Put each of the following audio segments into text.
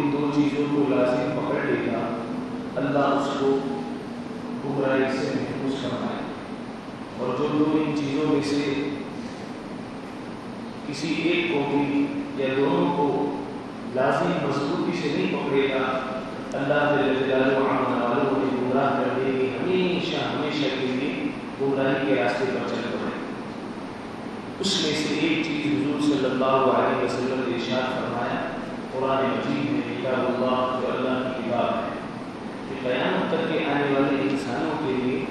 ان دو چیزوں کو لازم پکڑ لے گا اللہ اس کو گمراہی سے محفوظ فرمائے۔ اور جو دو ان چیزوں میں سے کسی ایک کو بھی یا دونوں کو لازم مضبوطی سے نہیں پکڑے گا اللہ والوں نے گمراہ کر دے گی، ہمیشہ ہمیشہ کے لیے گمراہی کے راستے پر چل پڑے۔ اس میں سے ایک چیز حضور صلی اللہ علیہ وسلم نے ارشاد فرمایا قرآن مجید میں کتاب اللہ جو اللہ کی کتاب ہے کہ قیامت تک کے آنے والے انسانوں کے لیے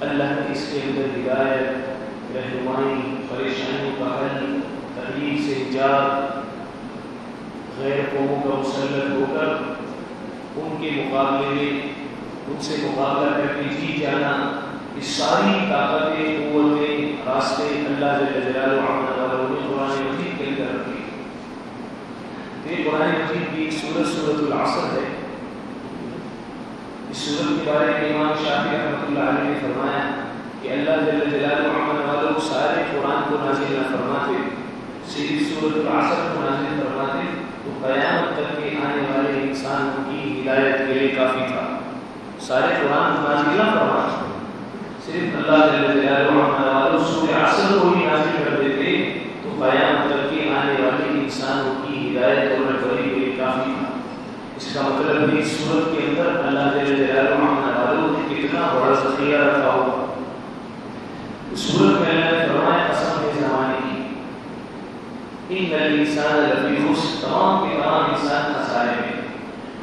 اللہ نے اس کے اندر ہدایت، رہنمائی پریشانیوں کا حل تکلیف سے ایجاد غیر قوموں کا مسلط ہو کر ان کے مقابلے میں، ان سے مقابلہ کر کے جی جانا یہ ساری طاقتیں، قوتیں، راستے اللہ جل جلالہ وعلا نے قرآن مجید کے اندر رکھی۔ یہ قرآن مجید کی سورت سورت العصر ہے۔ اس سورت کے بارے میں امام شافی رحمۃ اللہ علیہ نے فرمایا کہ اللہ جل جلالہ وعلا والوں سارے قرآن کو نازل نہ فرماتے سیدھی سورت العصر کو نازل فرماتے تو قیامت تک کے آنے والے انسان کی ہدایت کے لیے کافی تھا۔ سارے قرآن نازل نہ فرماتے، صرف اللہ جل جلال جلالہ وعلا سورہ عصر کو ہی نازل کر دیتے۔ تو قیامت کے آنے والے انسانوں کی ہدایت اور رہبری کے لیے کافی تھا اس کا مطلب ہے اس صورت کے اندر اللہ جل جلالہ وعلا نے کتنا بڑا ذخیرہ رکھا ہوا اس صورت میں اللہ نے فرمایا، قسم ہے زمانے کی۔ ان الانسان لفی خسر تمام کے تمام انسان خسارے میں۔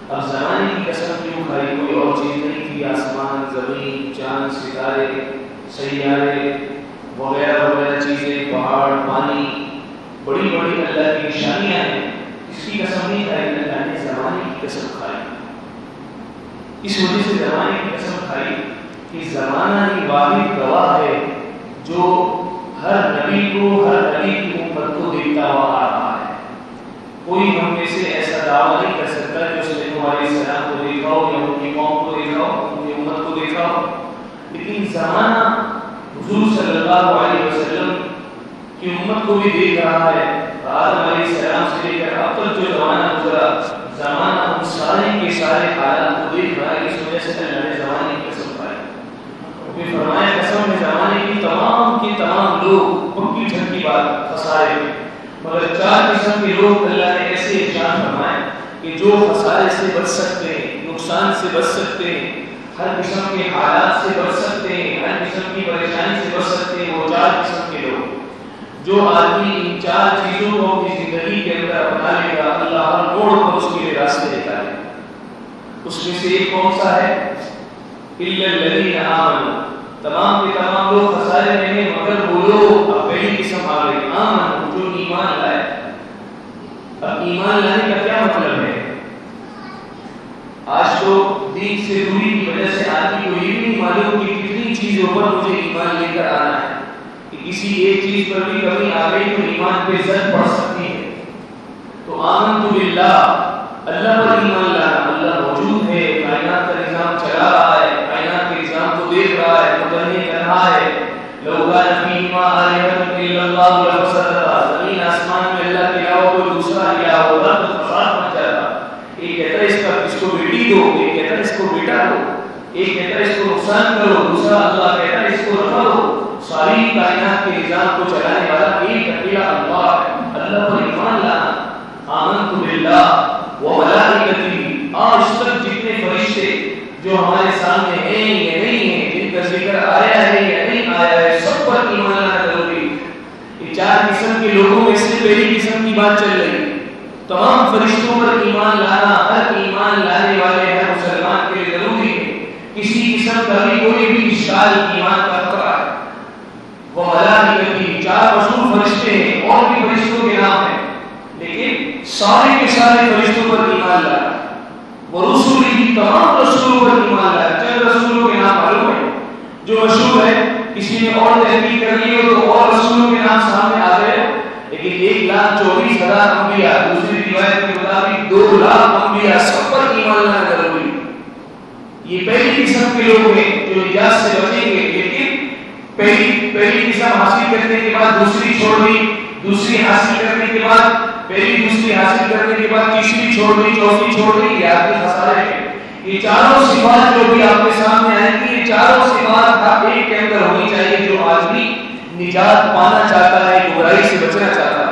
اب زمانے کی قسم کیوں کھائی؟ کوئی اور چیز نہیں تھی آسمان، زمین، چاند، ستارے، سیارے وغیرہ وغیرہ چیزیں، پہاڑ، پانی، بڑی بڑی اللہ کی نشانیاں ہیں۔ اس کی قسم نہیں کھائی، اللہ نے زمانے کی قسم کھائی۔ اس وجہ سے زمانے کی قسم کھائی کہ زمانہ ہی واحد گواہ ہے، جو ہر نبی کو، ہر نبی کی امت کو دیکھتا ہوا آ رہا ہے۔ کوئی ہم میں سے ایسا دعویٰ نہیں کر سکتا کہ اس نے تمہارے السلام کو دیکھا ہو یا ان کی قوم کو دیکھا ہو، ان کی امت کو دیکھا ہو۔ لیکن زمانہ حضور صلی اللہ علیہ وسلم کی امت کو بھی دیکھ رہا ہے۔ آدم علیہ السلام سے لے کر اب تک جو زمانہ گزرا، زمانہ ان سارے کے سارے حالات کو دیکھ رہا ہے، اس وجہ سے اللہ نے زمانے کی قسم کھائی۔ پھر فرمایا، قسم میں زمانے کی تمام کے تمام لوگ پکی جھٹکی بات خسارے مگر چار قسم کے لوگ اللہ نے ایسے ارشاد فرمائے کہ جو خسارے سے بچ سکتے ہیں، نقصان سے بچ سکتے ہیں ہر قسم کے حالات سے بچ سکتے ہیں، ہر قسم کی پریشانی سے بچ سکتے ہیں، وہ چار قسم کے لوگ جو آدمی ان چار چیزوں کو اپنی زندگی کے اندر اپنا لے گا، اللہ ہر موڑ پر اس کے لیے راستے دیتا ہے۔ اس میں سے ایک کون سا ہے؟ تمام کے تمام لوگ خسارے میں ہیں، مگر وہ لوگ اب پہلی قسم آ گئی آمن جو ایمان لائے۔ اب ایمان لانے کا کیا مطلب ہے؟ آج تو دین سے دوری کی وجہ سے آدمی کو یہ بھی نہیں معلوم کہ کتنی چیزوں پر مجھے ایمان لے کر آنا ہے کہ کسی ایک چیز پر بھی کمی آ گئی تو ایمان پہ زد پڑ سکتی ہے۔ تو آمن تو اللہ اللہ پر ایمان لانا اللہ موجود ہے کائنات کا نظام چلا رہا ہے کائنات کے نظام کو دیکھ رہا ہے مدنی کر رہا ہے لوگا نبی ما آلیہت الا اللہ لفسدتا زمین آسمان میں اللہ کے علاوہ کوئی دوسرا کیا ہوگا تو فساد مچ جاتا ایک کہتا ہے اس کا اس کو بیٹی دو ایک کہتا ہے اس کو بیٹا دو ایک کہتا ہے اس کو نقصان کرو دوسرا اللہ کہتا ہے اس کو رکھا دو ساری کائنات کے نظام کو چلانے والا ایک اکیلا اللہ ہے اللہ پر ایمان لانا آمنت باللہ و ملائکتی آج تک جتنے فرشتے جو ہمارے سامنے ہیں یا نہیں ہیں جن کا ذکر آیا ہے یا نہیں آیا ہے سب پر ایمان لانا ضروری یہ چار قسم کے لوگوں میں سے پہلی قسم کی بات چل رہی تمام فرشتوں پر ایمان لانا، ہر ایمان لانے والے ہر مسلمان کے لیے ضروری ہے۔ کسی قسم کا بھی کوئی بھی اشکال ایمان کا خطرہ ہے۔ وہ ملائکتی چار رسول فرشتے ہیں، اور بھی فرشتوں کے نام ہیں۔ لیکن سارے کے سارے فرشتوں پر ایمان لایا وہ رسول ہی تمام رسولوں پر ایمان لایا چند رسولوں کے نام معلوم ہے جو مشہور ہے کسی نے اور تحقیق کر لی ہو تو اور رسولوں کے نام سامنے لاکھ چوبیس ہزار انبیاء، دوسری روایت کے مطابق دو لاکھ انبیاء سب پر ایمان لانا ضروری۔ یہ پہلی قسم کے لوگ ہیں جو نجات سے بچیں گے، لیکن پہلی پہلی قسم حاصل کرنے کے بعد دوسری چھوڑ دی، دوسری حاصل کرنے کے بعد پہلی، دوسری حاصل کرنے کے بعد تیسری چھوڑ دی، چوتھی چھوڑ دی، یہ آپ کے خسارے ہیں۔ یہ چاروں صفات جو بھی آپ کے سامنے آئیں گی، یہ چاروں صفات کا ایک کے اندر ہونی چاہیے جو آدمی نجات پانا چاہتا ہے، گمراہی سے بچنا چاہتا ہے۔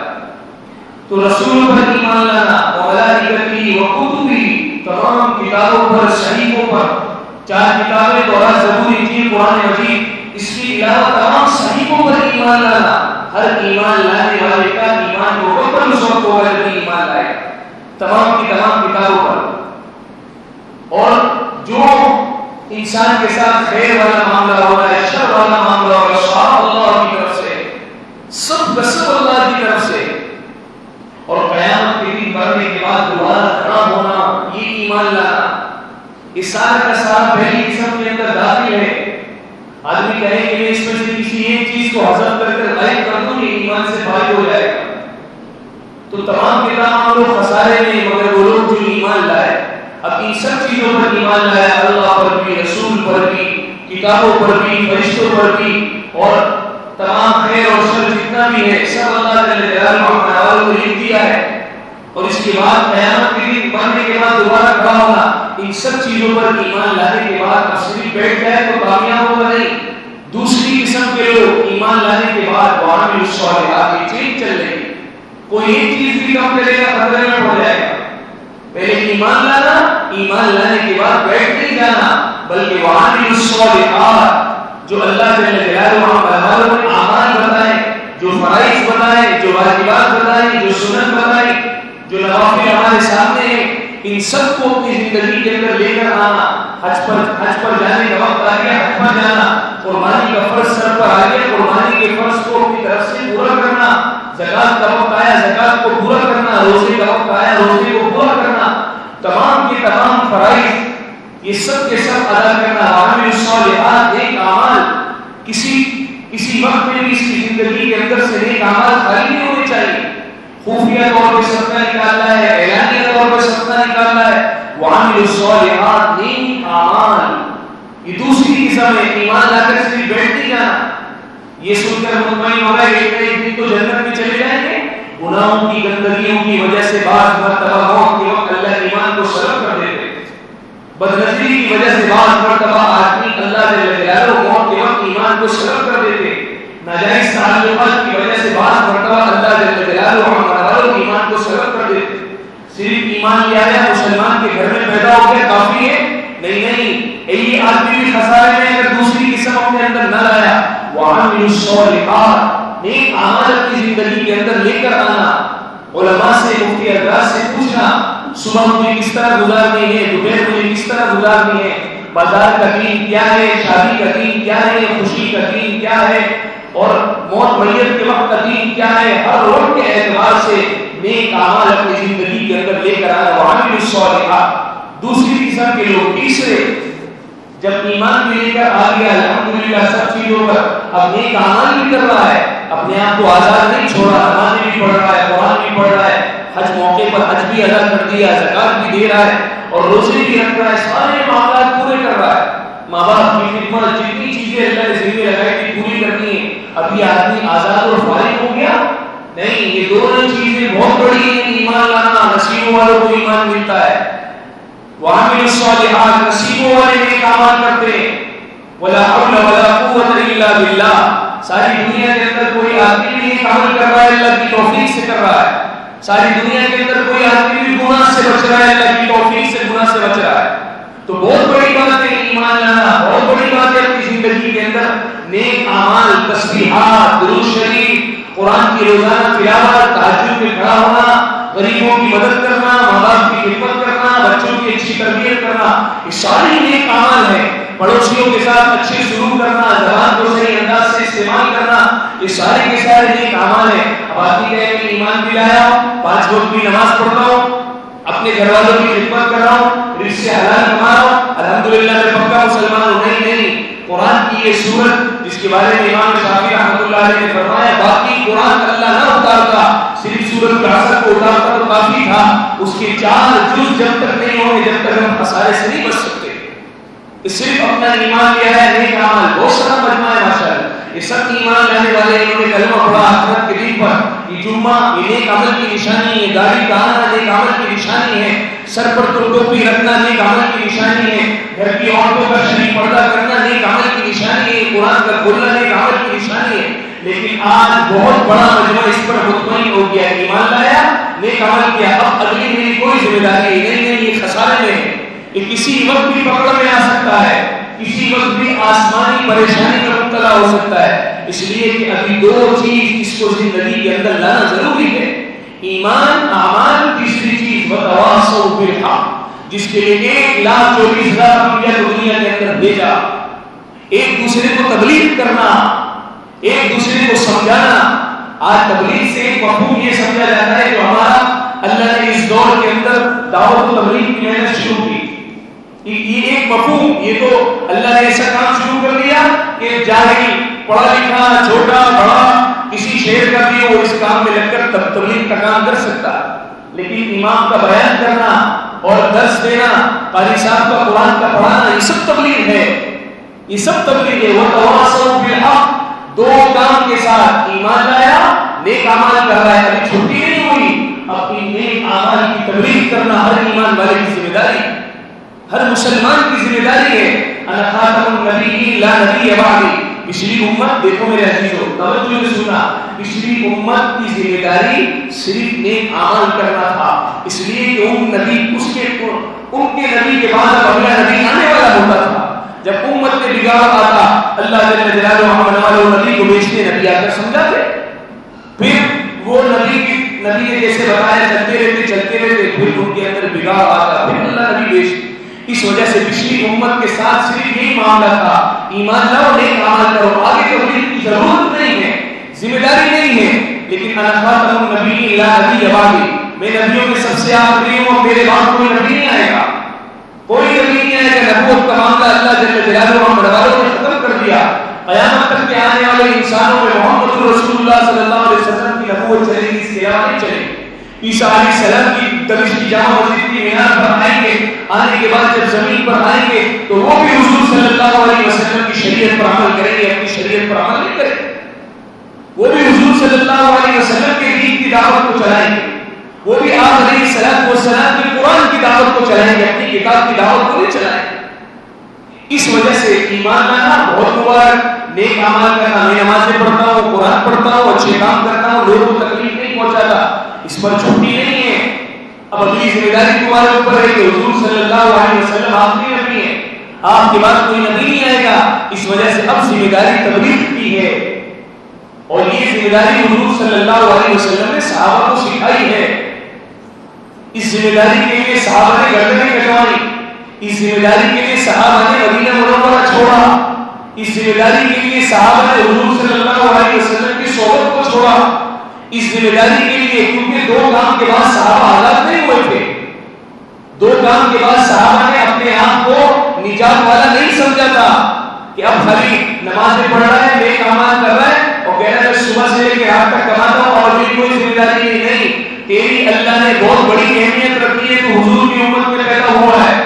تو رسول پر ایمان لانا ملائکتی و کتبی تمام کتابوں پر، شریفوں پر۔ چار کتابیں تو زبور انجیل قرآن مجید۔ اس کے علاوہ تمام صحیحوں پر ایمان لانا۔ ہر ایمان لانے والے کا ایمان کو مکمل اس وقت ہوگا جب ایمان لائے۔ تمام کی تمام کتابوں پر۔ اور جو انسان کے ساتھ خیر والا معاملہ ہو رہا ہے، شر والا معاملہ ہو رہا ہے سب اللہ کی طرف سے۔ سب کا سب اللہ کی طرف سے۔ اور قیامت کے دن مرنے کے بعد دوبارہ کھڑا ہونا یہ ایمان لانا۔ اس سال کا سال پہلی قسم کے اندر داخل ہے۔ آدمی کہے کہ میں اس میں سے کسی ایک چیز کو حضم کر کر غائب کر دوں، یہ ایمان سے بھائی ہو جائے گا۔ تو تمام کے تمام لوگ خسارے میں، مگر وہ لوگ جو ایمان لائے۔ اب ان سب چیزوں پر ایمان لایا اللہ پر بھی، رسول پر بھی، کتابوں پر بھی، فرشتوں پر بھی، اور تمام خیر اور شر جتنا بھی ہے، سب اللہ کے جلال و کو لکھ دیا ہے۔ اور اس کے بعد قیامت کے دن، مرنے کے بعد دوبارہ کھڑا ہونا ان سب چیزوں پر ایمان لانے کے بعد اب بیٹھ جائے تو کامیاب ہوگا نہیں۔ دوسری قسم کے لوگ ایمان لانے کے بعد وہاں بھی اس سوال کی چیز چل رہی کوئی ایک چیز بھی کم کرے گا خطرے میں پڑ جائے گا۔ پہلے ایمان لانا، ایمان لانے کے بعد بیٹھ نہیں جانا، بلکہ وہاں بھی اس سوال جو اللہ جل جلالہ وہاں پر اعمال بتائیں جو فرائض بتائیں جو واجبات بتائیں جو سنت بتائیں جو نوافل ہمارے سامنے ہیں، ان سب کو اپنی زندگی کے اندر لے کر آنا، حج پر حج پر جانے کا وقت آ گیا، حج پر جانا، قربانی کا فرض سر پر آ گیا، قربانی کے فرض کو اپنی طرف سے پورا کرنا زکات کا وقت آیا زکات کو پورا کرنا، روزے کا وقت آیا، روزے کو پورا کرنا تمام کے تمام فرائض یہ سب کے سب ادا کرنا، عامل الصالحات ایک اعمال، کسی کسی وقت میں بھی اس کی زندگی کے اندر سے نیک اعمال خالی نہیں ہونے چاہیے۔ خفیہ طور پہ صدقہ نکالنا ہے، اعلانیہ طور پہ صدقہ نکالنا ہے۔ وعامل الصالحات نیک اعمال۔ یہ دوسری قسم ہے ایمان لا کر صرف بیٹھ نہیں جانا۔ یہ سن کر مطمئن ہو گئے کہ ایک دن تو جنت میں چلے جائیں گے۔ گناہوں کی، گندگیوں کی وجہ سے بعض مرتبہ موت کے وقت اللہ ایمان کو سلب کر دیتے بدنظری کی وجہ سے بعض مرتبہ آدمی اللہ جل جلالہ موت کے وقت ایمان کو سلب کر دیتے ناجائز تعلقات کی وجہ سے بعض مرتبہ اللہ جل جلالہ ہمارا والوں ایمان کو سلب کر دیتے صرف ایمان لیا ہے، مسلمان کے گھر میں پیدا ہو گیا، کافی ہے۔ نہیں نہیں یہ آدمی بھی خسارے میں اگر دوسری قسم اپنے اندر نہ لایا۔ وہاں وعامل الصالحات۔ نیک اعمال اپنی زندگی کے اندر لے کر آنا۔ علماء سے، مفتی اجلاس سے پوچھنا۔ صبح مجھے کس طرح گزارنی ہے؟ دوپہر مجھے کس طرح گزارنی ہے؟ بازار کا دین کیا ہے؟ شادی کا دین کیا ہے؟ خوشی کا دین کیا ہے؟ اور موت میت کے وقت کا دین کیا ہے؟ ہر وقت کے اعتبار سے نیک اعمال اپنی زندگی کے اندر لے کر آنا وعامل الصالحات دوسری قسم کے لوگ، تیسرے، جب ایمان بھی لے کر آ گیا، الحمدللہ سب چیزوں پر اب نیک اعمال بھی کر رہا ہے، اپنے آپ کو آزاد نہیں چھوڑا نماز بھی پڑھ رہا ہے، قرآن بھی پڑھ رہا ہے۔ حج موقع پر حج بھی ادا کر دیا، زکات بھی دے رہا ہے اور روزے بھی رکھ رہا ہے سارے معاملات پورے کر رہا ہے۔ ماں باپ کی خدمت، جتنی چیزیں اللہ نے ذمہ لگائی تھی، پوری کرنی ہے۔ اب یہ آدمی آزاد اور فارغ ہو گیا؟ نہیں، یہ دونوں چیزیں بہت بڑی ہیں۔ ایمان لانا نصیبوں والوں کو ایمان ملتا ہے۔ وعامل الصالحات، نصیبوں والے نیک اعمال کرتے ہیں۔ ولا حول ولا قوت الا بالله ساری دنیا کے اندر کوئی آدمی بھی نیک عمل کر رہا ہے، اللہ کی توفیق سے کر رہا ہے۔ ساری دنیا کے اندر کوئی آدمی بھی گناہ سے بچ رہا ہے، اللہ کی توفیق سے گناہ سے بچ رہا ہے۔ تو بہت بڑی بات ہے ایمان لانا، بہت بڑی بات ہے اپنی زندگی کے اندر۔ نیک اعمال، تسبیحات، درود شریف، قرآن کی روزانہ تلاوت، تہجد میں کھڑا ہونا، غریبوں کی مدد کرنا، ماں باپ کی خدمت کرنا، بچوں کی اچھی تربیت کرنا، یہ ساری نیک اعمال ہیں۔ پڑوسیوں کے ساتھ اچھے سلوک کرنا زبان کو صحیح انداز سے استعمال کرنا یہ سارے کے سارے نیک اعمال ہیں اب آدمی کہے کہ ایمان بھی لایا ہوں پانچ وقت کی نماز پڑھتا ہوں، اپنے گھر والوں کی خدمت کر رہا ہوں، رزق سے حلال کما رہا ہوں۔ الحمدللہ، میں پکا مسلمان ہوں نہیں نہیں۔ قرآن کی یہ سورت، جس کے بارے میں امام شافعی رحمۃ اللہ علیہ نے فرمایا، باقی قرآن اللہ نہ اتارتا، صرف سورت العصر کو اتارتا تو کافی تھا۔ اس کے چار جز جب تک نہیں ہوں گے، جب تک ہم خسارے سے نہیں بچ سکتے۔ صرف اپنا ایمان لیا ہے، نیک عمل بہت سارا مجمع ہے، ماشاءاللہ۔ یہ سب ایمان لانے والے انہوں نے کلمہ پڑھا آخرت کے دن پر یہ جمعہ یہ نیک عمل کی نشانی ہے داڑھی کہانا نیک عمل کی نشانی ہے، سر پر تو ٹوپی رکھنا نیک عمل کی نشانی ہے، گھر کی عورتوں کا شریف پردہ کرنا نیک عمل کی نشانی ہے، قرآن کا کھولنا نیک عمل کی نشانی ہے۔ لیکن آج بہت بڑا مجمع اس پر مطمئن ہو گیا ایمان لایا، نیک عمل کیا۔ اب اگلی میری کوئی ذمہ داری نہیں نہیں یہ خسارے میں ہے یہ کسی وقت بھی پکڑ میں آ سکتا ہے۔ کسی وقت بھی آسمانی پریشانی میں مبتلا ہو سکتا ہے۔ اس لیے کہ ابھی دو چیز اس کو زندگی کے اندر لانا ضروری ہے۔ ایمان، اعمال، تیسری چیز وتواصوا بالحق، جس کے لیے ایک لاکھ چوبیس ہزار روپیہ دنیا کے اندر بھیجا۔ ایک دوسرے کو تبلیغ کرنا، ایک دوسرے کو سمجھانا۔ آج تبلیغ سے ایک مفہوم یہ سمجھا جاتا ہے جو ہمارا اللہ نے اس دور کے اندر دعوت تبلیغ کی محنت شروع کی۔ یہ ایک مفہوم، یہ تو اللہ نے ایسا کام شروع کر دیا کہ جاہل پڑھا لکھا، چھوٹا، بڑا، کسی شہر کا بھی وہ اس کام میں لگ کر تب تبلیغ کا کام کر سکتا۔ لیکن امام کا بیان کرنا اور درس دینا، قاری صاحب کا قرآن کا پڑھانا، یہ سب تبلیغ ہے۔ یہ سب تبلیغ ہے۔ وہ تواصل بالحق، دو کام کے ساتھ ایمان لایا، نیک اعمال کر رہا ہے۔ ابھی چھٹی نہیں ہوئی۔ اپنی نیک اعمال کی تبلیغ کرنا ہر ایمان والے کی ذمہ داری۔ ہر مسلمان کی ذمہ داری ہے انا خاتم النبیین لا نبی بعدی۔ پچھلی امت، دیکھو میرے عزیزو، توجہ سے سنا پچھلی امت کی ذمہ داری صرف نیک عمل کرنا تھا۔ اس لیے کہ ان نبی، اس کے ان کے نبی کے بعد اب اگلا نبی آنے والا ہوتا تھا۔ جب امت میں بگاڑ آتا، اللہ جل جلالہ محمد والے نبی کو بیچتے، نبی آ کر سمجھاتے۔ پھر وہ نبی کی نبی نے جیسے بتایا، چلتے رہتے چلتے رہتے، پھر ان کے اندر بگاڑ آتا، پھر اللہ نبی بیچتے۔ اس وجہ سے پچھلی امت کے ساتھ صرف یہی معاملہ تھا۔ ایمان لاؤ نیک عمل کرو آگے تبلیغ کی ضرورت نہیں ہے، ذمہ داری نہیں ہے۔ لیکن انا خاتم النبی لا نبی یبادی میں نبیوں کے سب سے آخری ہوں میرے بعد کوئی نبی نہیں آئے گا۔ کوئی نبی نہیں آئے گا، نبوت کا معاملہ اللہ جل جلالہ اور بڑوالوں نے ختم کر دیا۔ قیامت تک کے آنے والے انسانوں میں محمد رسول اللہ صلی اللہ علیہ وسلم کی نبوت چلے گی اس کے علاوہ چلے گی۔ عیسیٰ علیہ السلام کی دمشق کی جامع مسجد کی مینار پر آئیں گے۔ آنے کے بعد جب زمین پر آئیں گے تو وہ بھی حضور صلی اللہ علیہ وسلم کی شریعت پر عمل کریں گے، اپنی شریعت پر عمل نہیں کریں گے۔ وہ بھی حضور صلی اللہ علیہ وسلم کے دین کی دعوت کو چلائیں گے۔ وہ بھی آپ علیہ السلام کو سلام کے قرآن کی دعوت کو چلائیں گے، اپنی کتاب کی دعوت کو نہیں چلائیں گے۔ اس وجہ سے ایمان لانا بہت مبارک، نیک اعمال کرنا میں نمازیں پڑھتا ہوں قرآن پڑھتا ہوں اچھے کام کرتا ہوں لوگوں کو تکلیف نہیں پہنچاتا، اس پر چھٹی نہیں ہے۔ اب اگلی ذمہ داری تمہارے اوپر ہے کہ حضور صلی اللہ علیہ وسلم آخری نبی ہے آپ کے بعد کوئی نبی نہیں آئے گا، اس وجہ سے اب ذمہ داری تبلیغ کی ہے۔ اور یہ ذمہ داری حضور صلی اللہ علیہ وسلم نے صحابہ کو سکھائی ہے۔ اس ذمہ داری کے لیے صحابہ نے گردنیں کٹوائی۔ اس ذمہ داری کے لیے صحابہ نے مدینہ منورہ چھوڑا۔ اس ذمہ داری کے لیے صحابہ نے حضور صلی اللہ علیہ وسلم کی صحبت کو چھوڑا۔ اس ذمہ داری کے لیے کیونکہ دو کام کے بعد صحابہ آزاد نہیں ہوئے تھے۔ دو کام کے بعد صحابہ نے اپنے آپ کو نجات والا نہیں سمجھا تھا کہ اب خالی نمازیں پڑھ رہا ہے نیک اعمال کر رہا ہے اور کہہ رہا ہے صبح سے لے کے رات تک کماتا ہوں اور میری کوئی ذمہ داری نہیں۔ نہیں، تیری اللہ نے بہت بڑی اہمیت رکھی ہے، تو حضور کی امت میں پیدا ہوا ہے۔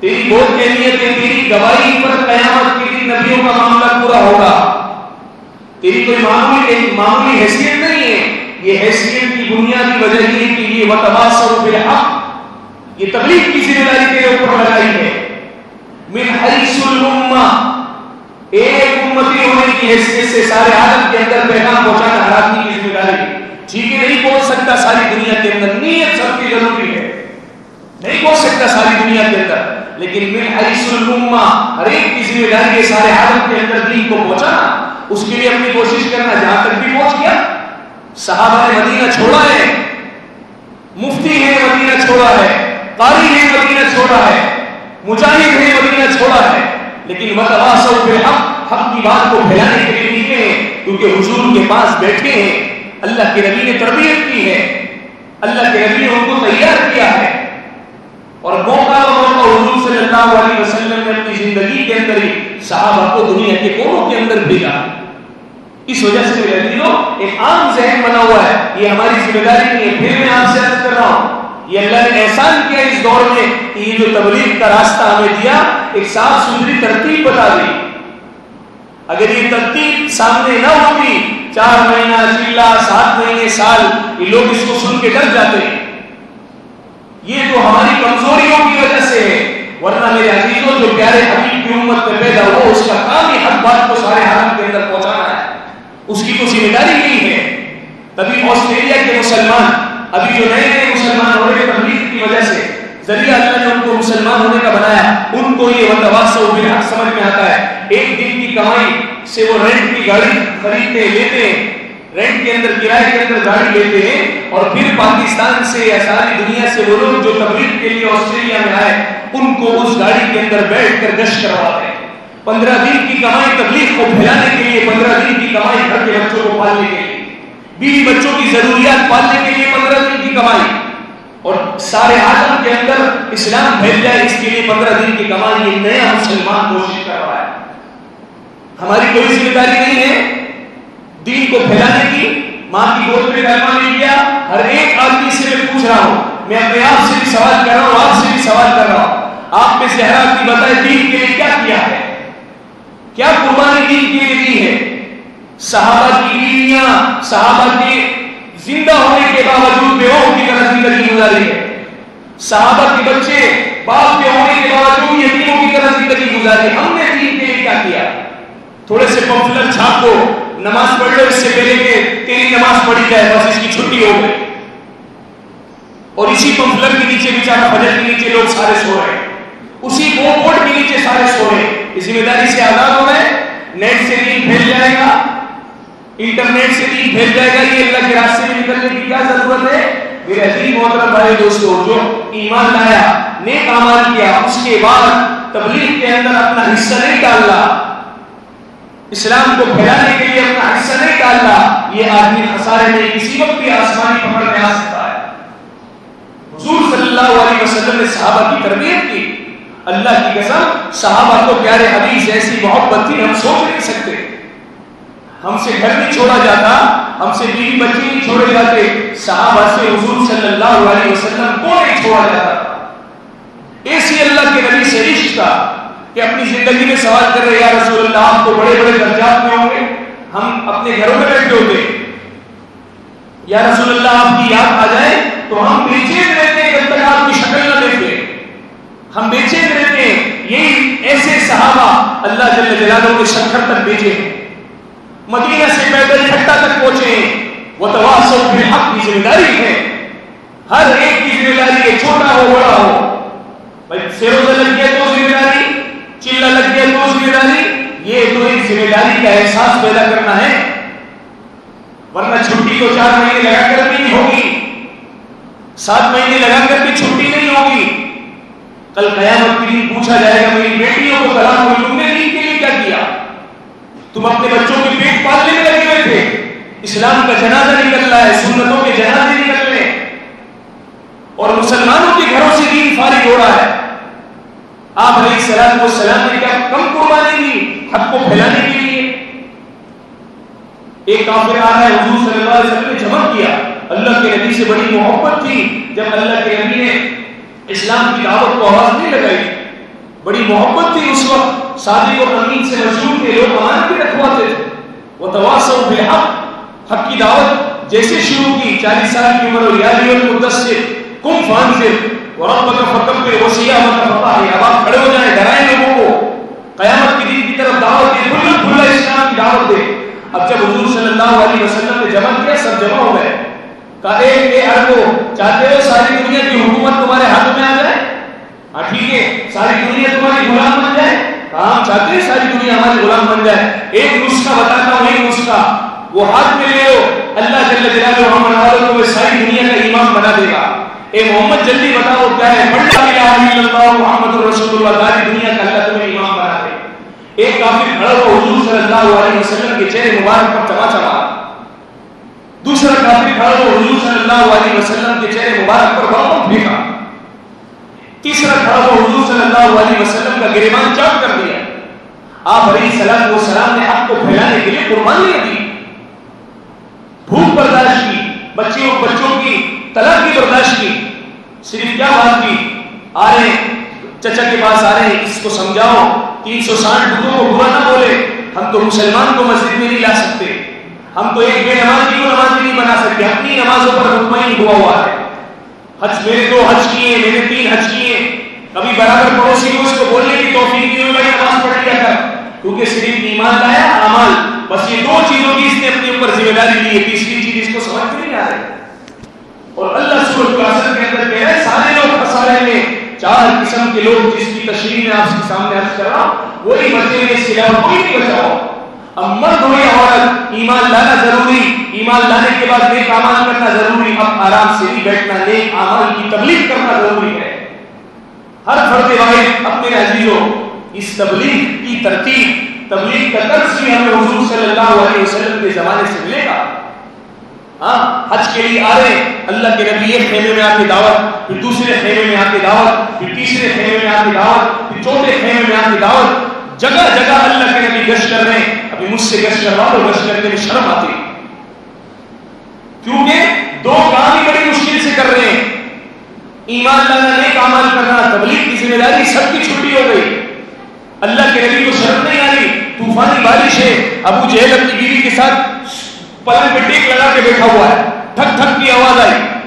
تیری بہت اہمیت ہے، تیری گواہی پر قیامت کے دن نبیوں کا معاملہ پورا ہوگا۔ تیری کوئی معمولی معمولی حیثیت نہیں ہے۔ یہ حیثیت کی بنیادی وجہ یہ ہے کہ یہ وتواصل بالحق، یہ تبلیغ کی ذمہ داری تیرے اوپر لگائی ہے۔ من حیث الامہ ایک امتی ہونے کی حیثیت سے سارے عالم کے اندر پیغام پہنچانا ہر آدمی کی ذمہ داری ٹھیک ہے، نہیں پہنچ سکتا ساری دنیا کے اندر، نیت سب کی ضروری ہے۔ نہیں پہنچ سکتا ساری دنیا کے اندر۔ لیکن من حیث الامہ ہر ایک کی ذمہ داری ہے سارے عالم کے اندر دین کو پہنچانا، اس کے لیے اپنی کوشش کرنا، جہاں تک بھی پہنچ گیا صحابہ نے مدینہ چھوڑا ہے۔ مفتی ہے مدینہ چھوڑا ہے۔ قاری ہے مدینہ چھوڑا ہے۔ مجاہد ہے مدینہ چھوڑا ہے۔ لیکن مطلب وتواصوا بالحق حق کی بات کو پھیلانے کے لیے نکلے ہیں۔ کیونکہ حضور کے پاس بیٹھے ہیں۔ اللہ کے نبی نے تربیت کی ہے۔ اللہ کے نبی نے ان کو تیار کیا ہے۔ اور موقع موقع حضور صلی اللہ علیہ وسلم نے اپنی زندگی کے اندر ہی صحابہ کو دنیا کے کونوں کے اندر بھیجا۔ اس وجہ سے میرے عزیزوں ایک عام ذہن بنا ہوا ہے، یہ ہماری ذمہ داری نہیں ہے، پھر میں آپ سے عرض کر رہا ہوں، یہ اللہ نے احسان کیا اس دور میں کہ یہ جو تبلیغ کا راستہ ہمیں دیا، ایک صاف ستھری ترتیب بتا دی۔ اگر یہ ترتیب سامنے نہ ہوتی، چار مہینہ، چلا، سات مہینے، سال، یہ لوگ اس کو سن کے ڈر جاتے ہیں۔ یہ تو ہماری کمزوریوں کی وجہ سے ہے، ورنہ میرے عزیزوں، جو پیارے حبیب کی امت میں پیدا ہو اس کا کام ہی حق بات کو سارے حالم کے اندر پہنچانا ہے اس کی تو ذمہ داری نہیں ہے۔ تبھی آسٹریلیا کے مسلمان، ابھی جو نئے نئے مسلمان ہو رہے تبلیغ کی وجہ سے ذریعہ اللہ نے ان کو مسلمان ہونے کا بنایا، ان کو یہ وتواسو بالحق سمجھ میں آتا ہے۔ ایک دن کی کمائی سے وہ رینٹ کی گاڑی خریدتے لیتے ہیں رینٹ کے اندر، کرائے کے اندر گاڑی لیتے ہیں اور پھر پاکستان سے یا ساری دنیا سے وہ لوگ جو تبلیغ کے لیے آسٹریلیا میں آئے، ان کو اس گاڑی کے اندر بیٹھ کر گشت کرواتے ہیں۔ پندرہ دن کی کمائی تبلیغ کو پھیلانے کے لیے، پندرہ دن کی کمائی گھر کے بچوں کو پالنے کے لیے۔ بیوی بچوں کی ضروریات پالنے کے لیے پندرہ دن کی کمائی اور سارے عالم کے اندر اسلام پھیل جائے، اس کے لیے پندرہ دن کی کمائی یہ نیا مسلمان کوشش کر رہا ہے۔ ہماری کوئی ذمہ داری نہیں ہے دین کو پھیلانے کی۔ ماں کی گود میں کلمہ نہیں کیا ہر ایک آدمی سے میں پوچھ رہا ہوں۔ میں اپنے آپ سے بھی سوال کر رہا ہوں، آپ سے بھی سوال کر رہا ہوں۔ آپ میں سے ہر آدمی بتائے دین کے لیے کیا کیا ہے؟ کیا قربانی دین کے لیے ہے؟ صحابہ کی بیویاں، صحابہ کے زندہ ہونے کے باوجود بیووں کی طرح زندگی گزاری ہے صحابہ کے بچے باپ کے ہونے کے باوجود یتیموں کی طرح زندگی گزاری ہم نے دین کے لیے کیا کیا؟ تھوڑے سے پمفلر چھاپ کو نماز پڑھ لو، اس سے پہلے کہ تیری نماز پڑھی جائے، بس اس کی چھٹی ہو گئی۔ اور اسی پمفلر کے نیچے بیچارہ فجر کے نیچے لوگ سارے سو رہے۔ ہیں اسی بورڈ کے نیچے سارے سو رہے۔ ہیں ذمہ داری سے آزاد ہو گئے۔ نیٹ سے دین پھیل جائے گا۔ انٹرنیٹ سے دین پھیل جائے گا۔ یہ اللہ کے راستے میں نکلنے کی کیا ضرورت ہے؟ میرے عزیز محترم بھائی دوستوں جو ایمان لایا، نیک عمل کیا، اس کے بعد تبلیغ کے اندر اپنا حصہ نہیں ڈالنا اسلام کو پھیلانے کے لیے اپنا حصہ نہیں ڈالنا یہ آدمی خسارے میں کسی وقت بھی آسمانی پکڑ میں آ سکتا ہے۔ حضور صلی اللہ علیہ وسلم نے صحابہ کی تربیت کی۔ اللہ کی قسم، صحابہ کو پیارے حدیث، ایسی محبت تھی، ہم سوچ نہیں سکتے۔ ہم سے گھر نہیں چھوڑا جاتا، ہم سے بیوی بچی نہیں چھوڑے جاتے۔ صحابہ سے حضور صلی اللہ علیہ وسلم کو نہیں چھوڑا جاتا۔ ایسی اللہ کے نبی سے عشق تھا کہ اپنی زندگی میں سوال کر رہے، یا رسول اللہ، آپ کو بڑے بڑے درجات میں ہوں گے؟ ہم اپنے گھروں میں بیٹھے ہوتے۔ یا رسول اللہ، آپ کی یاد آ جائے تو ہم بے چین رہتے ہیں جب تک آپ کی شکل نہ دیکھتے۔ ہم بے چین رہتے ہیں۔ یہی ایسے صحابہ اللہ جل جلالہ کے شکر تک بیچے ہیں۔ مدینہ سے پیدل چھٹا تک پہنچے ہیں۔ وہ تواسو بالحق کی ذمہ داری ہے۔ ہر ایک کی ذمہ داری ہے، چھوٹا ہو، بڑا ہو۔ بھائی سیروزہ لگ گیا تو ذمہ داری چلہ لگ گیا تو ذمہ داری۔ یہ تو ایک ذمہ داری کا احساس پیدا کرنا ہے۔ ورنہ چھٹی تو چار مہینے لگا کر بھی نہیں ہوگی۔ سات مہینے لگا کر بھی چھٹی نہیں ہوگی۔ کل قیامت کے دن پوچھا جائے گا میری بیٹیوں کو طلاق ہوئی تم نے دین کے لیے کیا کیا؟ تم اپنے بچوں کے پیٹ پالنے میں لگے ہوئے تھے۔ اسلام کا جنازہ نکل رہا ہے، سنتوں کے جنازے نکل رہے اور مسلمانوں کے گھروں سے دین فارغ ہو رہا ہے۔ آپ علیہ السلام کو سلام نے کیا کم قربانی دی حق کو پھیلانے کے لیے۔ ایک کافر آ رہا ہے، حضور صلی اللہ علیہ وسلم نے جمع کیا۔ اللہ کے نبی سے بڑی محبت تھی۔ جب اللہ کے نبی نے اسلام کی دعوت کو آواز نہیں لگائی۔ بڑی محبت تھی اس وقت۔ صادق اور امین سے مشہور تھے لوگ امان بھی رکھواتے تھے۔ وہ تواسو بالحق۔ حق حق کی دعوت جیسے شروع کی۔ چالیس سال کی عمر یا اور یادی المدثر کم فانزر وربک فکبر وسیامک فطاہی اب آپ کھڑے ہو جائیں ڈرائیں لوگوں کو۔ قیامت کی دن کی طرف دعوت دے کھلا کھلا اسلام کی دعوت دے۔ اب جب حضور صلی اللہ علیہ وسلم نے جمع کیا، سب جمع ہو گئے۔ کہا اے ارگو چاہتے ہو ساری دنیا کی حکومت تمہارے ہاتھ میں آ جائے؟ ہاں ٹھیک ہے، ساری دنیا تمہاری غلام بن جائے؟ کہا ہم چاہتے ہیں ساری دنیا ہماری غلام بن جائے۔ ایک نسخہ بتاتا ہوں، ایک نسخہ۔ وہ ہاتھ میں لے لو۔ اللہ جل جلالہ محمد والوں کو ساری دنیا کا امام بنا دے گا۔ اے محمد، جلدی بتاؤ، کیا ہے؟ بڑھ لا الہ الا اللہ، محمد رسول اللہ، ساری دنیا کا اللہ تمہیں امام بنا دے۔ ایک کافر کھڑا ہوا، حضور صلی اللہ علیہ وسلم کے چہرے مبارک پر تماچا مارا دوسرا کافر کھڑا ہوا حضور صلی اللہ علیہ وسلم کے چہرے مبارک پر بم پھینکا تیسرا کھڑا ہوا حضور صلی اللہ علیہ وسلم کا گریبان چاک کر دیا۔ آپ علیہ السلام و سلام نے حق کو پھیلانے کے لیے قربانیاں دی بھوک برداشت کی بچیوں بچوں کی طلب کی برداشت کی۔ صرف کیا بات کی آ رہے چچا کے پاس آ رہے ہیں۔ اس کو سمجھاؤ۔ تین سو ساٹھ بتوں کو برا نہ بولے۔ ہم تو مسلمان کو مسجد میں نہیں لا سکتے۔ ہم تو ایک بے نمازی کو نمازی نہیں بنا سکتے، اپنی نمازوں پر مطمئن ہوا ہوا ہے۔ حج میرے دو حج کیے میں نے تین حج کیے۔ کبھی برابر پڑوسی کو اس کو بولنے کی توفیق نہیں ہوئی بھائی نماز پڑھ لیا کر کیونکہ صرف ایمان لایا عمل بس یہ دو چیزوں کی اس نے اپنے اوپر ذمہ داری لی ہے۔ تیسری چیز اس کو سمجھ نہیں آ رہی۔ اور اللہ سورۃ العصر کے اندر کہہ رہا ہے، سارے لوگ خسارے میں، چار قسم کے لوگ جس کی تشریح میں آپ کے سامنے عرض کر رہا وہی بچے میں اس کوئی نہیں بچا ہو اب مرد ہو یا عورت، ایمان لانا ضروری، ایمان لانے کے بعد نیک اعمال کرنا ضروری، اب آرام سے نہیں بیٹھنا، نیک اعمال کی تبلیغ کرنا ضروری ہے۔ ہر فرد واحد اپنے عزیزوں، اس تبلیغ کی ترتیب، تبلیغ کا طرز بھی ہمیں حضور صلی اللہ علیہ وسلم کے زمانے سے ملے گا۔ ہاں حج کے لیے آ رہے، اللہ کے نبی ایک خیمے میں آ کے دعوت، پھر دوسرے خیمے میں آ کے دعوت، پھر تیسرے خیمے میں آ کے دعوت، پھر چوتھے خیمے میں آ کے دعوت۔ جگہ جگہ اللہ کے نبی گشت کر رہے ہیں۔ ابھی مجھ سے گشت کروا دو، گشت کرنے میں شرم آتی۔ کیونکہ دو کام ہی بڑی مشکل سے کر رہے ہیں۔ ایمان لانا، نیک اعمال کرنا، تبلیغ کی ذمہ داری، سب کی چھٹی ہو گئی۔ اللہ کے نبی کو شرم نہیں آ رہی، طوفانی بارش ہے۔ ابو جہل اپنی بیوی کے ساتھ پلنگ پہ ٹیک لگا کے بیٹھا ہوا ہے۔ ٹھک ٹھک کی آواز آئی۔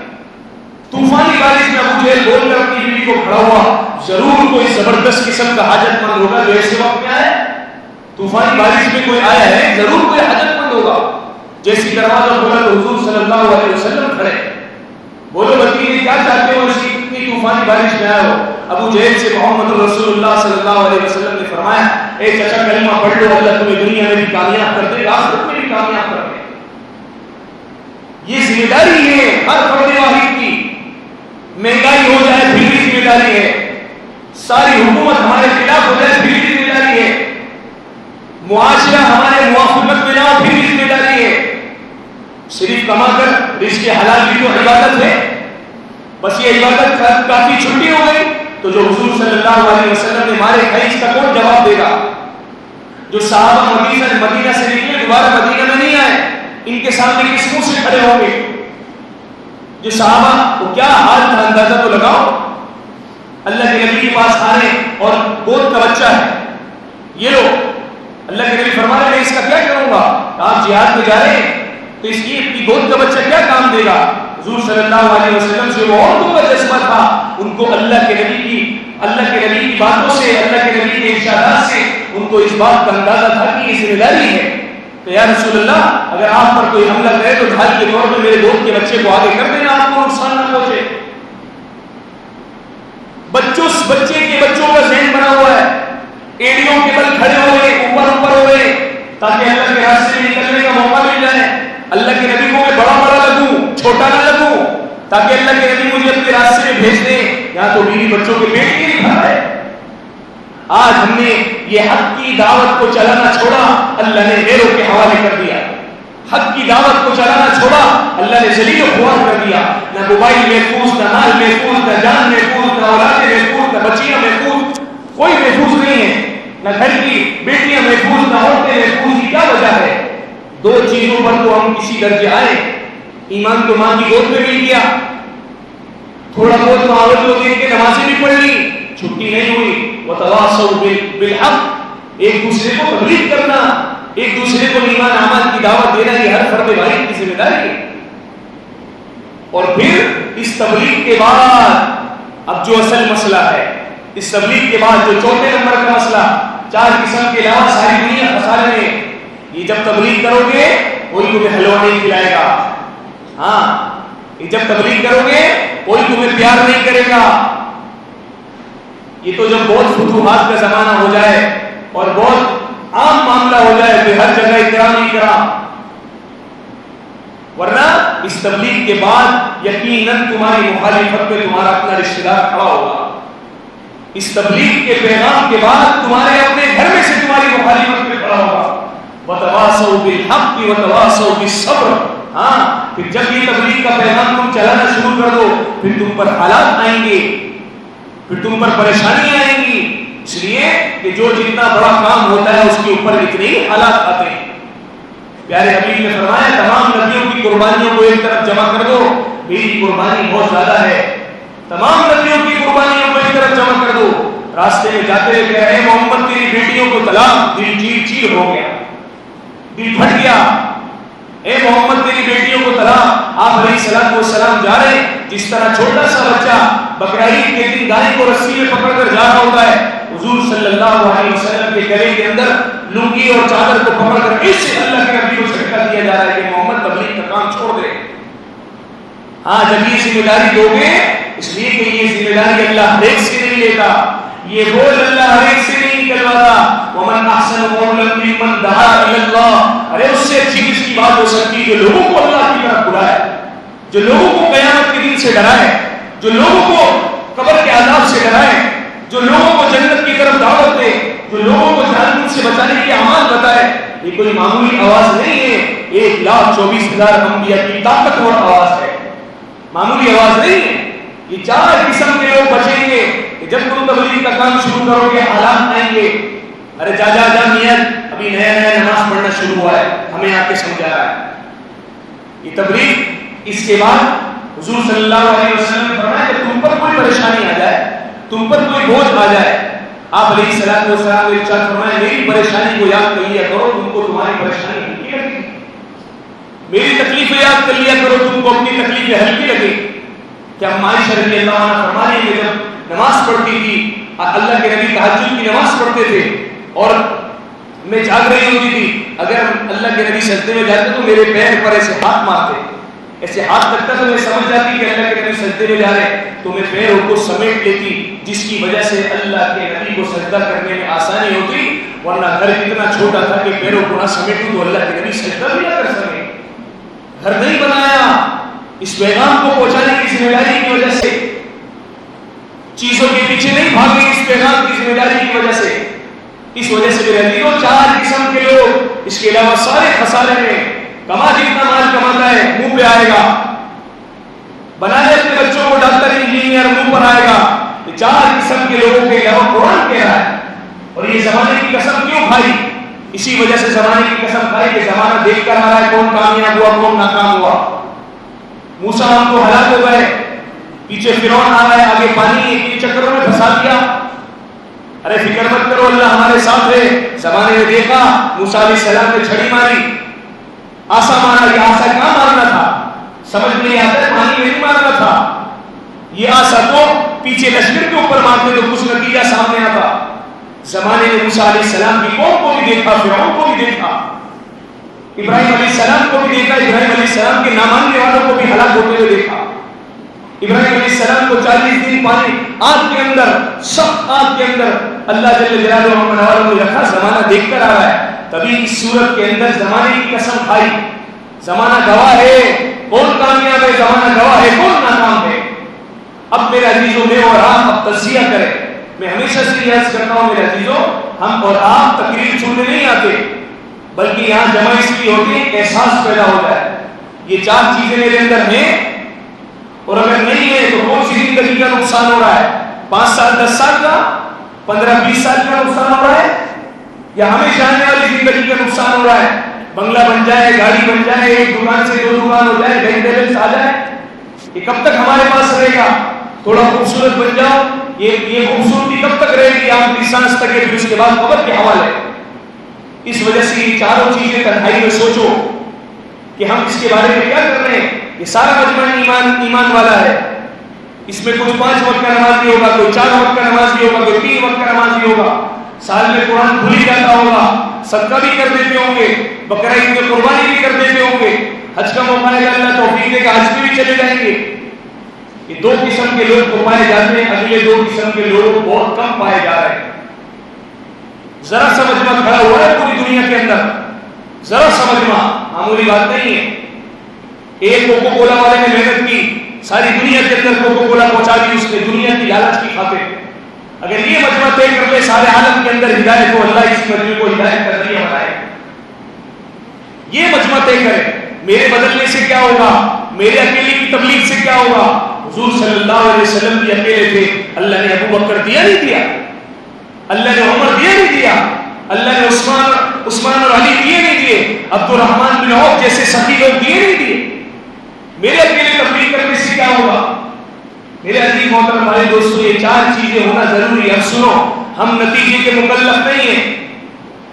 طوفانی بارش میں ابو جہل بول کر اپنی بیوی کو کھڑا ہوا، ضرور کوئی زبردست قسم کا حاجت مند ہوگا جو ایسے وقت میں آئے۔ طوفانی بارش میں کوئی آیا ہے، ضرور کوئی حاجت مند ہوگا۔ جیسی دروازہ کھولا تو حضور صلی اللہ علیہ وسلم کھڑے۔ بولو بتیجے کیا چاہتے ہو؟ اسی اتنی طوفانی بارش میں آئے ہو۔ ابو جہل سے محمد رسول اللہ صلی اللہ علیہ وسلم نے فرمایا، اے چچا کلمہ پڑھ لو، اللہ تمہیں دنیا میں بھی کامیاب کر دے، آخرت میں بھی کامیاب کر دے۔ یہ ذمہ داری ہے ہر فرد واحد کی۔ مہنگائی ہو جائے پھر بھی ذمہ داری ہے۔ ساری حکومت ہمارے خلاف ہو جائے پھر بھی ذمہ داری ہے۔ معاشرہ ہمارے موافقت میں نہ ہو پھر بھی ذمہ داری ہے۔ صرف کما کر رزق حلال بھی تو عبادت ہے، بس یہ عبادت کافی چھٹی ہو گئی۔ تو جو حضور صلی اللہ علیہ وسلم نے مارے کھائی، اس کا کون جواب دے گا؟ جو صحابہ مدینہ مدینہ سے نکلے، دوبارہ مدینہ میں نہیں آئے، ان کے سامنے کس منہ سے کھڑے ہوں گے؟ جو صحابہ کو کیا حال تھا اندازہ تو لگاؤ؟ اللہ کے نبی کے پاس آ رہے اور گود کا بچہ ہے۔ یہ لو اللہ کے نبی فرما رہے میں اس کا کیا کروں گا؟ آپ جہاد میں جا رہے ہیں، تو اس کی اپنی گود کا بچہ کیا کام دے گا؟ حضور صلی اللہ علیہ وسلم سے وہ عورتوں کا جذبہ تھا۔ ان کو اللہ کے نبی کی، اللہ کے نبی کی باتوں سے، اللہ کے نبی کے ارشادات سے ان کو اس بات کا اندازہ تھا کہ یہ ذمہ داری ہے۔ تو یا رسول اللہ، اگر آپ پر کوئی حملہ کرے تو ڈھال کے طور پہ میرے دوست کے بچے کو آگے کر دینا، آپ کو نقصان نہ پہنچے۔ بچوں بچے کے بچوں کا ذہن بنا ہوا ہے۔ ایڑیوں کے بل کھڑے ہو گئے، اوپر اوپر ہو گئے۔ تاکہ اللہ کے راستے میں نکلنے کا موقع مل جائے۔ اللہ کے نبی کو میں بڑا بڑا لگوں، چھوٹا نہ لگوں۔ تاکہ اللہ کے نبی مجھے اپنے راستے میں بھیج دیں۔ یا تو بیوی بچوں کے پیٹ کے لیے ہے۔ آج ہم نے یہ حق کی دعوت کو چلانا چھوڑا، اللہ نے غیروں کے حوالے کر دیا۔ حق کی دعوت کو چلانا چھوڑا، اللہ نے ذلیل و خوار کر دیا۔ نہ موبائل محفوظ، نہ مال محفوظ، نہ جان محفوظ، نہ اولاد محفوظ، نہ بچیاں محفوظ۔ کوئی محفوظ نہیں ہے۔ نہ گھر کی بیٹیاں محفوظ، نہ عورتیں محفوظ کی کیا وجہ ہے؟ دو چیزوں پر تو ہم کسی درجے آئے۔ ایمان تو ماں کی گود میں مل گیا۔ تھوڑا بہت معاوت کو کے نمازیں بھی پڑھ لی۔ چھٹی نہیں ہوئی۔ وہ بالحق. ایک دوسرے کو تبلیغ کرنا، ایک دوسرے کو ایمان اعمال کی دعوت دینا، یہ ہر فرد بھائی کی ذمہ داری ہے۔ اور پھر اس تبلیغ کے بعد، اب جو اصل مسئلہ ہے، اس تبلیغ کے بعد جو چوتھے نمبر کا مسئلہ، چار قسم کے علاوہ ساری دنیا خسارے میں، یہ جب تبلیغ کرو گے، کوئی تمہیں حلوہ نہیں کھلائے گا۔ ہاں یہ جب تبلیغ کرو گے، کوئی تمہیں پیار نہیں کرے گا۔ یہ تو جب بہت فتوحات کا زمانہ ہو جائے اور بہت عام معاملہ ہو جائے کہ ہر جگہ احترام نہیں کرا ورنہ اس تبلیغ کے بعد یقیناً تمہاری مخالفت پہ تمہارا اپنا رشتہ دار کھڑا ہوگا۔ اس تبلیغ کے پیغام کے بعد تمہارے اپنے گھر میں سے تمہاری مخالفت پہ کھڑا ہوگا۔ وتواسو بالحق وتواسو بالصبر۔ ہاں پھر جب یہ تبلیغ کا پیغام تم چلانا شروع کر دو، پھر تم پر حالات آئیں گے۔ پھر تم پر پریشانی آئیں گی۔ اس لیے کہ جو جتنا بڑا کام ہوتا ہے، اس کے اوپر اتنے ہی حالات آتے ہیں۔ پیارے حبیب نے فرمایا، تمام نبیوں کی قربانیوں کو ایک طرف جمع کر دو۔ میری قربانی بہت زیادہ ہے۔ تمام نبیوں کی قربانیوں کو ایک طرف جمع کر دو۔ راستے میں جاتے ہوئے کہہ رہے محمد تیری بیٹیوں کو طلاق دل چیر چیر ہو گیا۔ دل پھٹ گیا۔ اے محمد، تیری بیٹیوں کو طلاق، آپ علیہ السلام کو سلام جا رہے جس طرح چھوٹا سا بچہ بقرعید کے دن گائے کو رسی میں پکڑ کر جا رہا ہوتا ہے، حضور صلی اللہ علیہ وسلم کے گلے کے اندر لنگی اور چادر کو پکڑ کر اس سے اللہ کے نبی کو چھٹکا دیا جا رہا ہے کہ محمد تبلیغ کا کام چھوڑ دے۔ ہاں جب یہ ذمہ داری دو گے، اس لیے کہ یہ ذمہ داری اللہ ہر ایک سے نہیں لیتا، یہ بول اللہ ہر ایک سے نہیں ومن احسن قولا ممن دعا الى اللہ ارے اس سے اچھی کس کی بات ہو سکتی جو لوگوں کو اللہ کی طرف بلائے، جو لوگوں کو قیامت کے دن سے ڈرائے، جو لوگوں کو قبر کے عذاب سے ڈرائے، جو لوگوں کو جنت کی طرف دعوت دے، جو لوگوں کو جہنم سے بچانے کے اعمال بتائے، یہ کوئی معمولی آواز نہیں ہے۔ ایک لاکھ چوبیس ہزار انبیاء کی طاقتور آواز ہے۔ معمولی آواز نہیں ہے۔ یہ چار قسم کے لوگ بچیں گے کہ جب تم تبلیغ کا کام شروع کرو گے حالات آئیں گے۔ ارے جا جا جا، میاں، ابھی نیا نیا نماز پڑھنا شروع ہوا ہے، ہمیں آ کے سمجھا رہا ہے۔ یہ تبلیغ اس کے بعد حضور صلی اللہ علیہ وسلم نے فرمایا کہ تم پر کوئی پریشانی آ جائے، تم پر کوئی بوجھ آ جائے۔ آپ علیہ السلام والسلام نے ارشاد فرمایا، میری پریشانی کو یاد کر لیا کرو، تم کو تمہاری پریشانی ہلکی لگے میری تکلیفیں یاد کر لیا کرو، تم کو اپنی تکلیفیں ہلکی لگے کہ ہم عائشہ رضی اللہ عنہ فرما رہی ہے جب نماز پڑھتی تھی، اللہ کے نبی تہجد کی نماز پڑھتے تھے اور میں جاگ رہی ہوتی تھی۔ اگر اللہ کے نبی سجدے میں جاتے تو میرے پیر پر ایسے ہاتھ مارتے۔ ایسے ہاتھ لگتا تو میں سمجھ جاتی کہ اللہ کے نبی سجدے میں جا رہے تو میں پیروں کو سمیٹ لیتی، جس کی وجہ سے اللہ کے نبی کو سجدہ کرنے میں آسانی ہوتی۔ ورنہ گھر اتنا چھوٹا تھا کہ پیروں کو نہ سمیٹوں تو اللہ کے نبی سجدہ بھی نہ کر سکے گھر نہیں بنایا، اس پیغام کو پہنچانے کی ذمہ داری کی وجہ سے چیزوں کے پیچھے نہیں بھاگے اس پیغام کی ذمہ داری کی وجہ سے۔ اس وجہ سے میرے دو چار قسم کے لوگ، اس کے علاوہ سارے خسارے میں کما جی جتنا مال کماتا ہے، منہ پہ آئے گا۔ بنا لے اپنے بچوں کو ڈاکٹر انجینئر منہ پر آئے گا۔ یہ چار قسم کے لوگوں کے علاوہ قرآن کہہ رہا ہے۔ اور یہ زمانے کی قسم کیوں کھائی؟ اسی وجہ سے زمانے کی قسم کھائی کہ زمانہ دیکھ کر آ رہا ہے، کون کامیاب ہوا، کون ناکام ہوا۔ موسا ہم کو ہلاک ہو گئے۔ پیچھے فرعون آ رہا ہے، آگے پانی کے چکروں میں پھنسا دیا۔ ارے، فکر مت کرو، اللہ ہمارے ساتھ ہے زمانے میں دیکھا موسا علیہ السلام نے چھڑی ماری۔ آسا مارا، یہ آسا کہاں مارنا تھا؟ سمجھ نہیں آتا ہے، پانی میں نہیں مارنا تھا۔ یہ آسا تو پیچھے لشکر کے اوپر مارتے تو کچھ نتیجہ سامنے آتا۔ زمانے میں موسا علیہ السلام کی قوم کو بھی دیکھا، فرعون کو بھی دیکھا۔ ابراہیم علیہ السلام کو بھی دیکھا، ابراہیم علیہ السلام کے ناماننے والوں کو بھی ہلاک ہوتے ہوئے دیکھا۔ ابراہیم علیہ السلام کو چالیس دن پانی آگ کے اندر، سخت آگ کے اندر اللہ جل جلالہ والوں نے رکھا زمانہ دیکھ کر آ رہا ہے۔ تبھی اس صورت کے اندر زمانے کی قسم کھائی۔ زمانہ گواہ ہے، کون کامیاب ہے؟ زمانہ گواہ ہے، کون ناکام ہے؟ اب میرے عزیزوں، میں اور آپ اب تجزیہ کریں۔ میں ہمیشہ سے یہ عرض کرتا ہوں، میرے عزیزوں، ہم اور آپ تقریر سننے نہیں آتے، بلکہ یہاں جمع اس لیے ہوتی ہے احساس پیدا ہوتا ہے۔ یہ چار چیزیں میرے اندر ہیں۔ اور اگر نہیں ہے تو کون سی زندگی کا نقصان ہو رہا ہے؟ پانچ سال، دس سال کا؟ پندرہ، بیس سال کا نقصان ہو رہا ہے؟ یا ہمیشہ آنے والی زندگی کا نقصان ہو رہا ہے؟ بنگلہ بن جائے، گاڑی بن جائے، ایک دکان سے دو دکان ہو جائے، بینک بیلنس آ جائے، یہ کب تک ہمارے پاس رہے گا؟ تھوڑا خوبصورت بن جاؤ، یہ یہ خوبصورتی کب تک رہے گی؟ آپ کی سانس تک پھر اس کے بعد قبر کے حوالے۔ اس وجہ سے یہ چاروں چیزیں تنہائی میں سوچو کہ ہم اس کے بارے میں کیا کر رہے ہیں؟ یہ سارا مجمع ایمان ایمان والا ہے۔ اس میں کچھ پانچ وقت کا نماز بھی ہوگا، کوئی چار وقت کا نماز بھی ہوگا، کوئی تین وقت کا نماز بھی ہوگا۔ سال میں قرآن بھول ہی جاتا ہوگا۔ صدقہ بھی کر دیتے ہوں گے بکرا عید میں قربانی بھی کر دیتے ہوں گے۔ حج کا موقع ہے، اللہ توفیق دے گا حج میں بھی چلے جائیں گے۔ یہ دو قسم کے لوگ کو پائے جاتے ہیں، اگلے دو قسم کے لوگ بہت کم پائے جا رہے ہیں۔ ذرا سمجھنا، کھڑا ہوا ہے پوری دنیا کے اندر۔ ذرا سمجھنا، معمولی بات نہیں ہے۔ ایک کوکو کولا والے نے محنت کی، ساری دنیا کے اندر کوکو کولا پہنچا دی، اس نے دنیا کی لالچ کی خاطر۔ اگر یہ مجمع طے کر لے، سارے عالم کے اندر ہدایت کو اللہ اس مجمع کو ہدایت کا ذریعہ بنائے۔ یہ مجمع طے کرے، میرے بدلنے سے کیا ہوگا؟ میرے اکیلے کی تبلیغ سے کیا ہوگا؟ حضور صلی اللہ علیہ وسلم بھی اکیلے تھے۔ اللہ نے ابو بکر دیا نہیں دیا؟ اللہ نے عمر دیا نہیں دیا؟ اللہ نے عثمان عثمان اور علی دیے نہیں دیے؟ عبد الرحمان بن عوف جیسے سخی لوگ دیے نہیں دیے؟ میرے اکیلے تبلیغ کرنے سے کیا ہوگا۔ میرے عزیز محترم ہمارے دوستوں یہ چار چیزیں ہونا ضروری ہے سنو، ہم نتیجے کے مکلف نہیں ہیں۔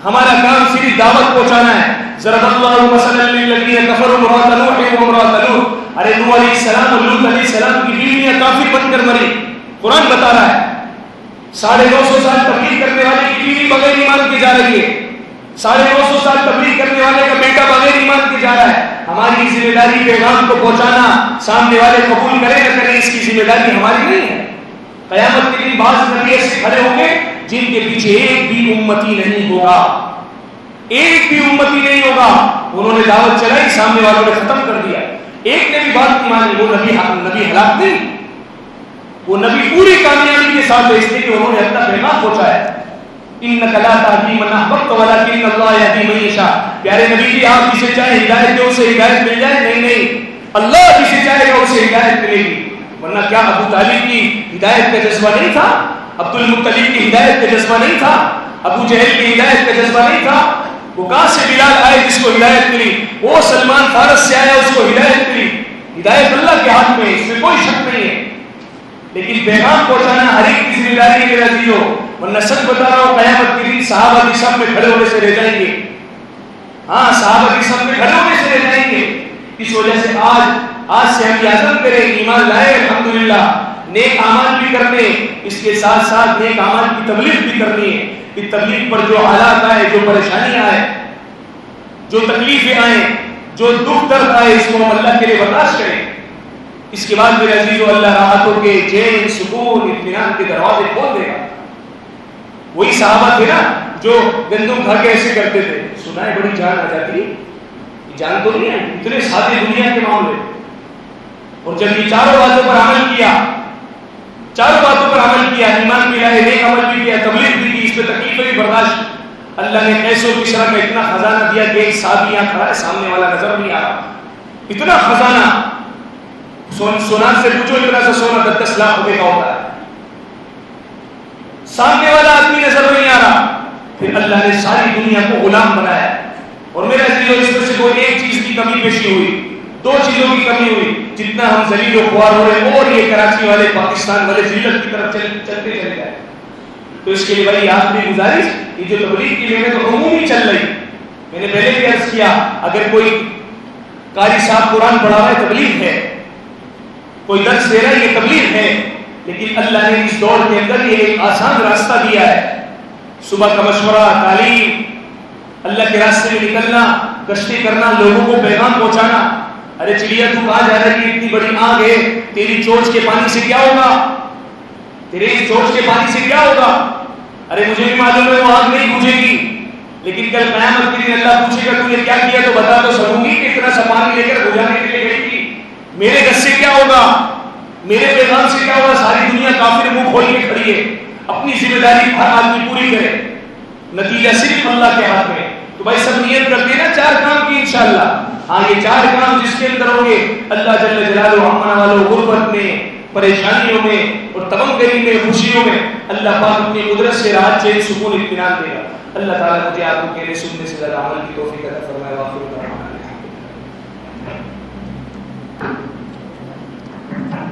ہمارا کام صرف دعوت پہنچانا ہے۔ ضرب اللہ مثلا للذین کفروا امرأة نوح وامرأة لوط۔ ارے، نوح علیہ السلام اور لوط علیہ السلام کی بیویاں کافر بن کر مری۔ قرآن بتا رہا ہے، ساڑھے نو سو سال تبلیغ کرنے والے کی بیوی بغیر ایمان کی جا رہی ہے۔ ساڑھے نو سو سال تبلیغ کرنے والے کا بیٹا بغیر ایمان کی جا رہا ہے۔ ہماری ذمہ داری پیغام کو پہنچانا سامنے والے قبول کرے نہ کرے اس کی ذمہ داری ہماری نہیں ہے۔ قیامت کے دن بعض نبی ایسے کھڑے ہوں گے جن کے پیچھے ایک بھی امتی نہیں ہوگا۔ ایک بھی امتی نہیں ہوگا۔ انہوں نے دعوت چلائی، سامنے والوں نے ختم کر دیا۔ ایک نے بھی بات نہیں مانی، وہ نبی نبی ہلاک نہیں وہ نبی پوری کامیابی کے ساتھ اس لیے کہ انہوں نے اپنا پیغام پہنچایا۔ انک لا تهدی من احببت ولكن الله يهدي من يشاء. پیارے نبی جی آپ جسے چاہے ہدایت دے اسے ہدایت مل جائے، نہیں نہیں. اللہ جسے چاہے گا اسے ہدایت ملے گی. ورنہ کیا ابو طالب کی ہدایت کا جذبہ نہیں تھا؟ عبد المطلب کی ہدایت کا جذبہ نہیں تھا؟ ابو جہل کی ہدایت کا جذبہ نہیں تھا؟ وہ کہاں سے بلال آئے، جس کو ہدایت ملی. وہ سلمان فارس سے آیا، اس کو ہدایت ملی. ہدایت اللہ کے ہاتھ میں اس میں کوئی شک نہیں. لیکن پیغام پہنچانا ہر ایک کی ذمہ داری کے میرا دیو، ورنہ سچ بتا رہا ہوں قیامت کے دن صحابہ کی سب میں کھڑے ہونے سے رہ جائیں گے۔ ہاں صحابہ کی سب میں کھڑے ہونے سے رہ جائیں گے۔ اس وجہ سے آج آج سے ہم یادم کریں، ایمان لائے الحمدللہ۔ نیک اعمال بھی کرنے، اس کے ساتھ ساتھ نیک اعمال کی تبلیغ بھی کرنی ہے۔ کہ تبلیغ پر جو حالات آئے، جو پریشانیاں آئے، جو تکلیفیں آئیں، جو دکھ درد آئے، اس کو ہم اللہ کے لیے برداشت کریں۔ اس کے بعد میرے عزیز و اللہ راحتوں کے چین سکون، اطمینان کے دروازے کھول دے گا۔ وہی صحابہ تھے نا جو گندم کھا کے ایسے کرتے تھے۔ سنا ہے بڑی جان آ جاتی جان تو نہیں ہے، اتنے سادے دنیا کے معاملے۔ اور جب یہ چاروں باتوں پر عمل کیا، چاروں باتوں پر عمل کیا، ایمان بھی لائے، نیک عمل بھی کیا، تبلیغ بھی کی، اس پہ تکلیفیں بھی برداشت اللہ نے کیسے کس طرح کا اتنا خزانہ دیا کہ ایک صحابی یہاں کھڑا ہے، سامنے والا نظر نہیں آ رہا۔ اتنا خزانہ سونا سے پوچھو اتنا سا سونا دس دس لاکھ روپے کا ہوتا ہے۔ سامنے والا آدمی نظر نہیں آ رہا۔ پھر اللہ نے ساری دنیا کو غلام بنایا۔ اور میرا دل اس میں سے کوئی ایک چیز کی کمی پیشی ہوئی۔ دو چیزوں کی کمی ہوئی۔ جتنا ہم زلیل و خوار ہو رہے ہیں اور یہ کراچی والے پاکستان والے ذلت کی طرف چل, چلتے چلے جائے تو اس کے لیے بھائی آخری گزارش یہ جو تبلیغ کی لیے تو عمومی چل رہی۔ میں نے پہلے بھی عرض کیا اگر کوئی قاری صاحب قرآن پڑھا رہا ہے تبلیغ ہے۔ کوئی درس دے رہا ہے، یہ تبلیغ ہے۔ لیکن اللہ نے اس دور کے اندر یہ ایک آسان راستہ دیا ہے۔ صبح کا مشورہ، تعلیم، اللہ کے راستے میں نکلنا، کشتی کرنا، لوگوں کو پیغام پہنچانا۔ ارے چڑیا، تو کہا جا رہا ہے کہ اتنی بڑی آگ ہے؟ تیری چوچ کے پانی سے کیا ہوگا؟ تیرے چوچ کے پانی سے کیا ہوگا؟ ارے مجھے بھی معلوم ہے وہ آگ نہیں بوجھے گی۔ لیکن کل قیامت کے دن اللہ پوچھے گا، تو نے کیا کیا؟ تو بتا تو سکوں گی کہ اتنا سا پانی لے کر بجھانے کے لیے گئی میرے گھر سے کیا ہوگا؟ میرے پیغام سے کیا ہوگا؟ ساری دنیا کافر منہ کھول کے کھڑی ہے۔ اپنی ذمہ داری ہر آدمی پوری کرے۔ نتیجہ صرف اللہ کے ہاتھ میں تو بھائی سب نیت کرتے ہیں نا چار کام کی انشاءاللہ۔ ہاں یہ چار کام جس کے اندر ہوں گے، اللہ جل جلالہ امنا والوں غربت میں، پریشانیوں میں اور تمام گری میں، خوشیوں میں اللہ پاک اپنی قدرت سے راحت، چین، سکون، اطمینان دے گا۔ اللہ تعالیٰ مجھے آپ کو کہنے سننے سے زیادہ عمل کی توفیق عطا فرمائے، واخر دعوانا